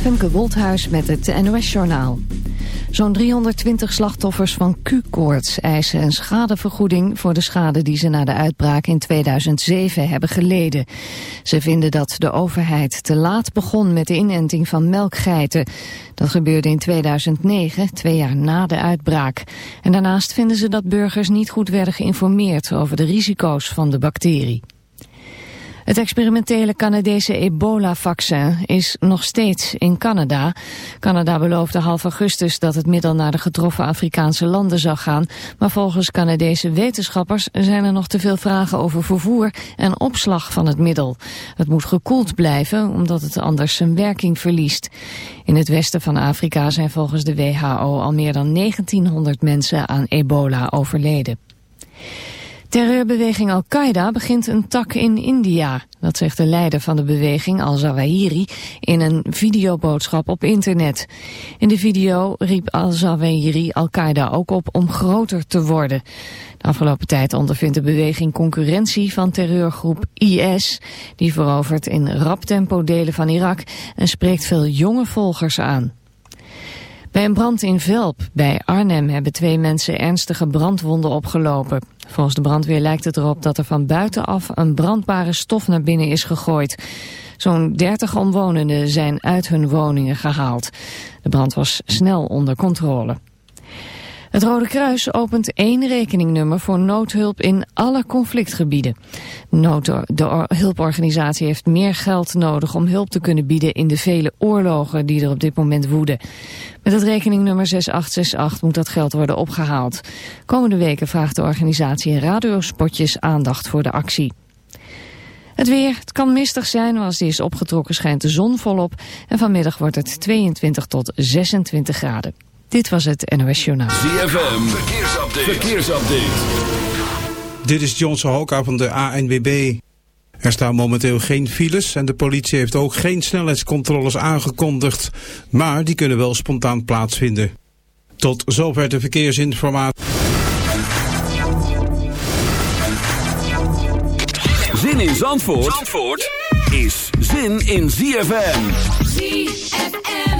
Femke Wolthuis met het NOS-journaal. Zo'n 320 slachtoffers van Q-koorts eisen een schadevergoeding voor de schade die ze na de uitbraak in 2007 hebben geleden. Ze vinden dat de overheid te laat begon met de inenting van melkgeiten. Dat gebeurde in 2009, twee jaar na de uitbraak. En daarnaast vinden ze dat burgers niet goed werden geïnformeerd over de risico's van de bacterie. Het experimentele Canadese ebola-vaccin is nog steeds in Canada. Canada beloofde half augustus dat het middel naar de getroffen Afrikaanse landen zou gaan. Maar volgens Canadese wetenschappers zijn er nog te veel vragen over vervoer en opslag van het middel. Het moet gekoeld blijven omdat het anders zijn werking verliest. In het westen van Afrika zijn volgens de WHO al meer dan 1900 mensen aan ebola overleden. Terreurbeweging Al-Qaeda begint een tak in India. Dat zegt de leider van de beweging Al-Zawahiri in een videoboodschap op internet. In de video riep Al-Zawahiri Al-Qaeda ook op om groter te worden. De afgelopen tijd ondervindt de beweging concurrentie van terreurgroep IS... die verovert in rap tempo delen van Irak en spreekt veel jonge volgers aan. Bij een brand in Velp bij Arnhem hebben twee mensen ernstige brandwonden opgelopen. Volgens de brandweer lijkt het erop dat er van buitenaf een brandbare stof naar binnen is gegooid. Zo'n 30 omwonenden zijn uit hun woningen gehaald. De brand was snel onder controle. Het Rode Kruis opent één rekeningnummer voor noodhulp in alle conflictgebieden. de hulporganisatie heeft meer geld nodig om hulp te kunnen bieden in de vele oorlogen die er op dit moment woeden. Met het rekeningnummer 6868 moet dat geld worden opgehaald. Komende weken vraagt de organisatie in radiospotjes aandacht voor de actie. Het weer, het kan mistig zijn, maar als die is opgetrokken schijnt de zon volop. En vanmiddag wordt het 22 tot 26 graden. Dit was het NOS Journaal. ZFM, verkeersupdate. verkeersupdate. Dit is Johnson Hoka van de ANWB. Er staan momenteel geen files en de politie heeft ook geen snelheidscontroles aangekondigd. Maar die kunnen wel spontaan plaatsvinden. Tot zover de verkeersinformatie. Zin in Zandvoort, Zandvoort is zin in ZFM. ZFM.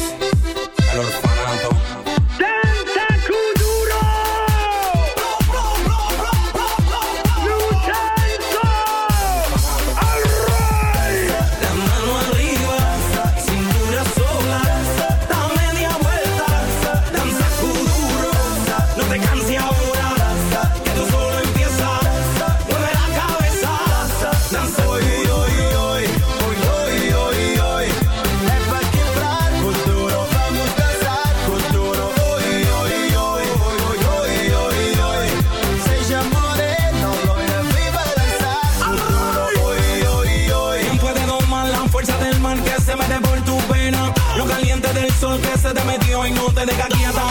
de gagueada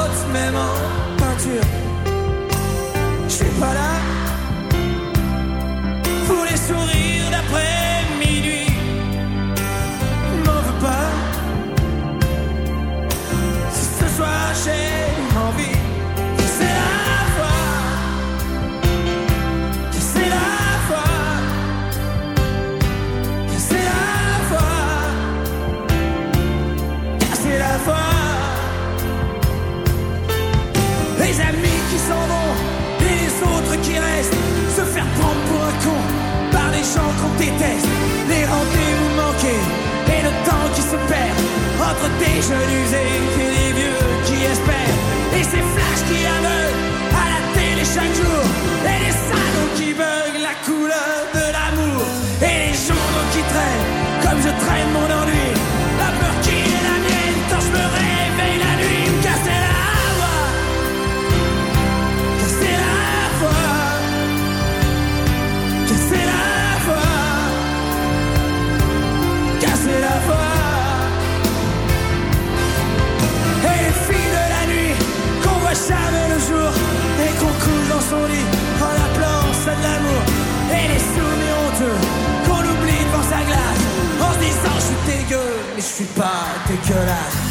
même en peinture. Je suis pas là Se faire prendre pour un con par les gens qu'on déteste. Les rendez-vous manqués et le temps qui se perd entre des jeunes usés et des vieux qui espèrent. Et ces flashs qui aveuglent à la télé chaque jour. Et les salons qui beuglent la couleur je suis pas dégueulasse.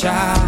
child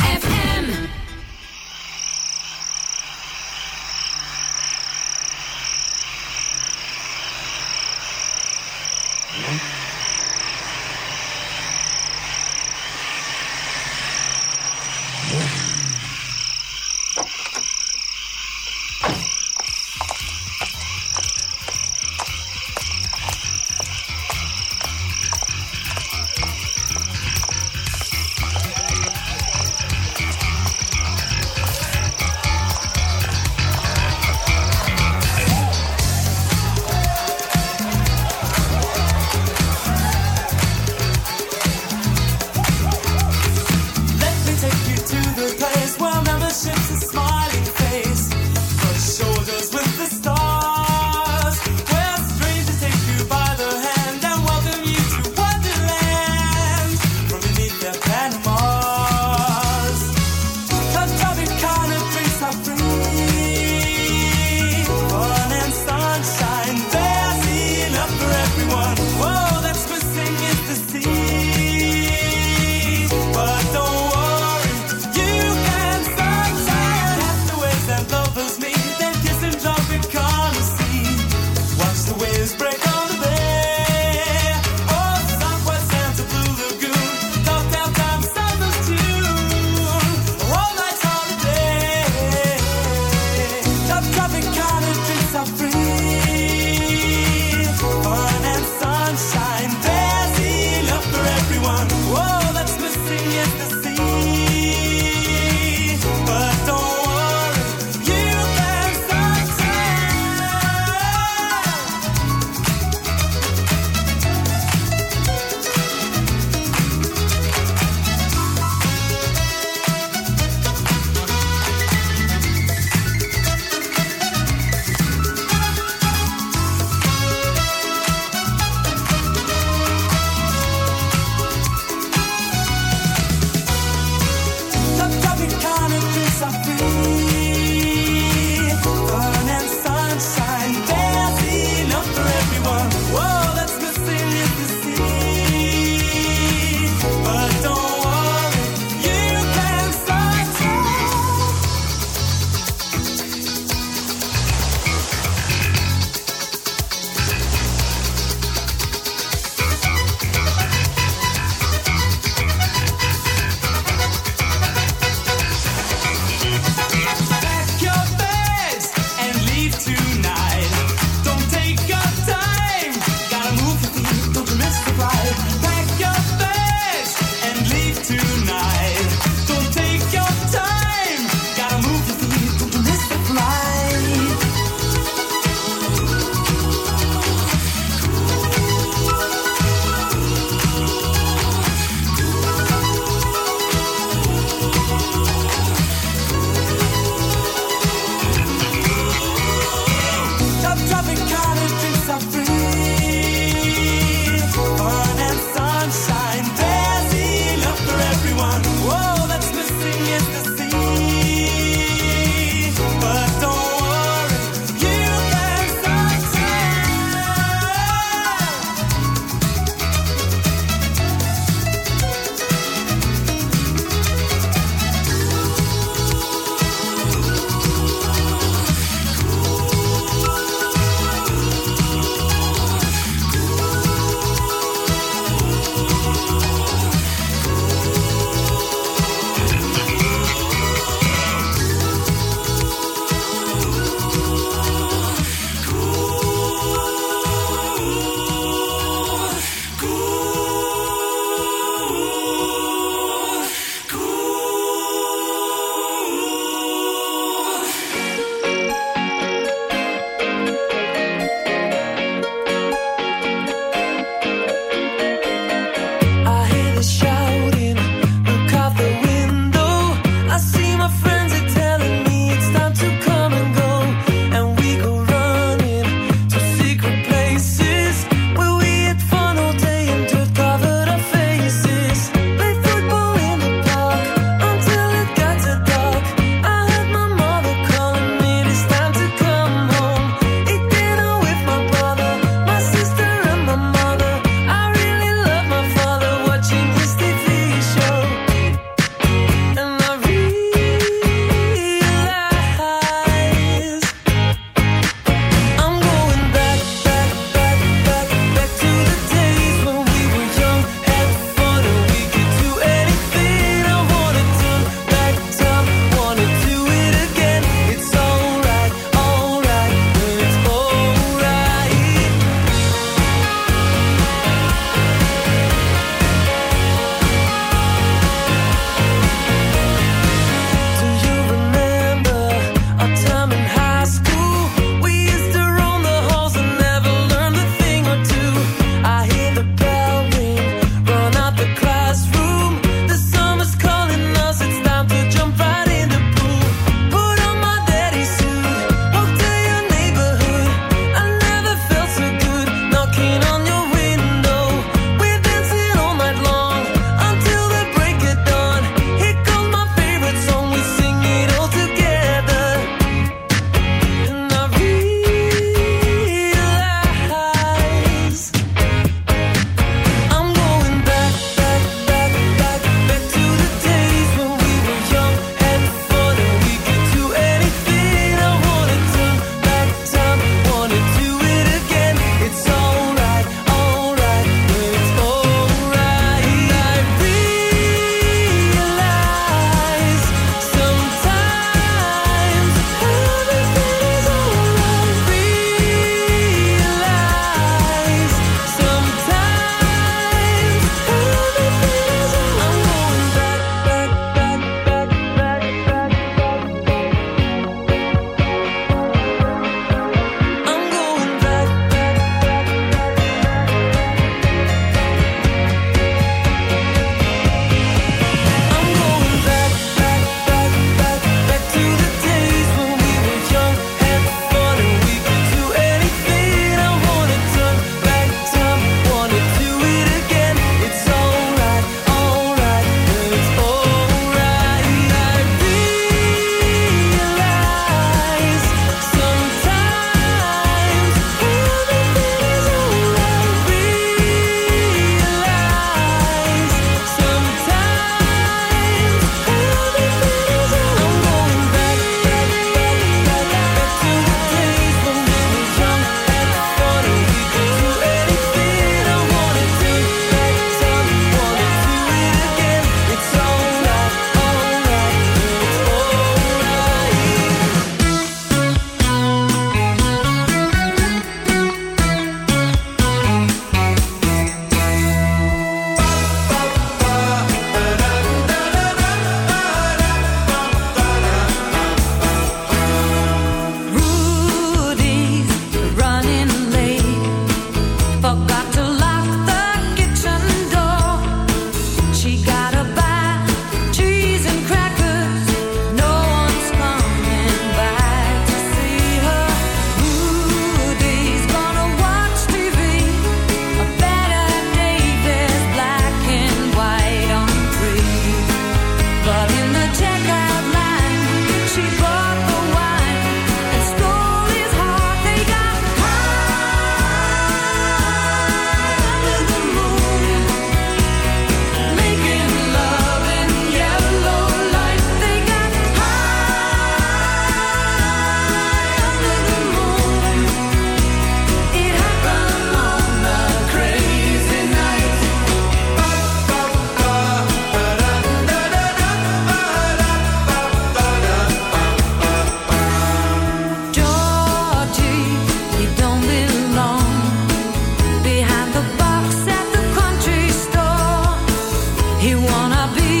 He wanna be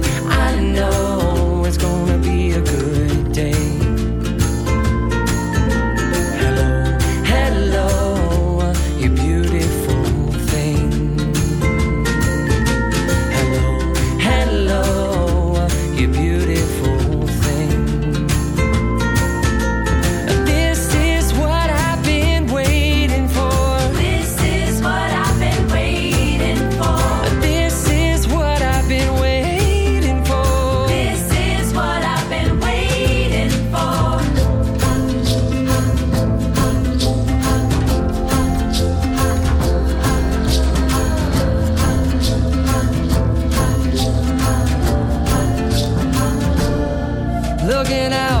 Looking out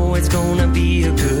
it's gonna be a good